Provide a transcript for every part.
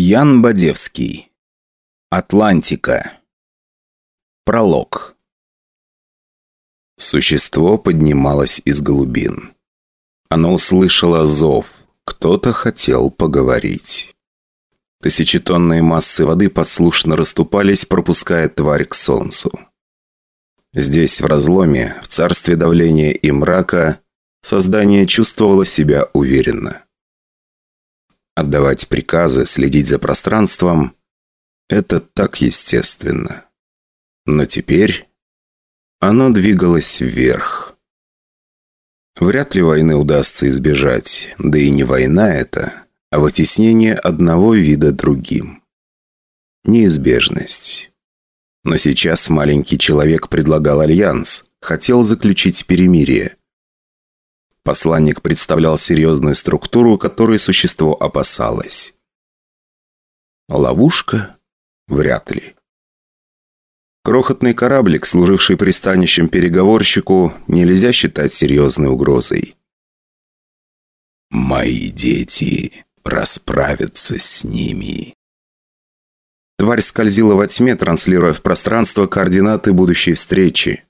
Ян Бадевский. Атлантика. Пролог. Существо поднималось из глубин. Оно услышало зов. Кто-то хотел поговорить. Тысячетонные массы воды послушно расступались, пропуская тварь к солнцу. Здесь, в разломе, в царстве давления и мрака, создание чувствовало себя уверенно. Отдавать приказы, следить за пространством – это так естественно. Но теперь оно двигалось вверх. Вряд ли войны удастся избежать, да и не война это, а вытеснение одного вида другим. Неизбежность. Но сейчас маленький человек предлагал альянс, хотел заключить перемирие. Посланник представлял серьезную структуру, которой существо опасалось. Ловушка? Вряд ли. Крохотный кораблик, служивший пристанищем переговорщику, нельзя считать серьезной угрозой. «Мои дети расправятся с ними». Тварь скользила во тьме, транслируя в пространство координаты будущей встречи.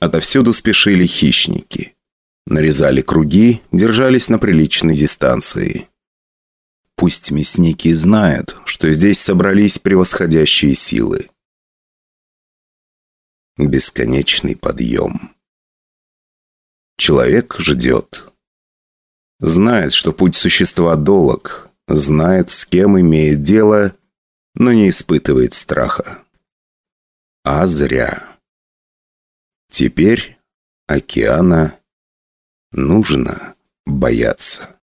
Отовсюду спешили хищники. Нарезали круги, держались на приличной дистанции. Пусть мясники знают, что здесь собрались превосходящие силы. Бесконечный подъем. Человек ждет. Знает, что путь существа долог, знает, с кем имеет дело, но не испытывает страха. А зря. Теперь океана нужно бояться.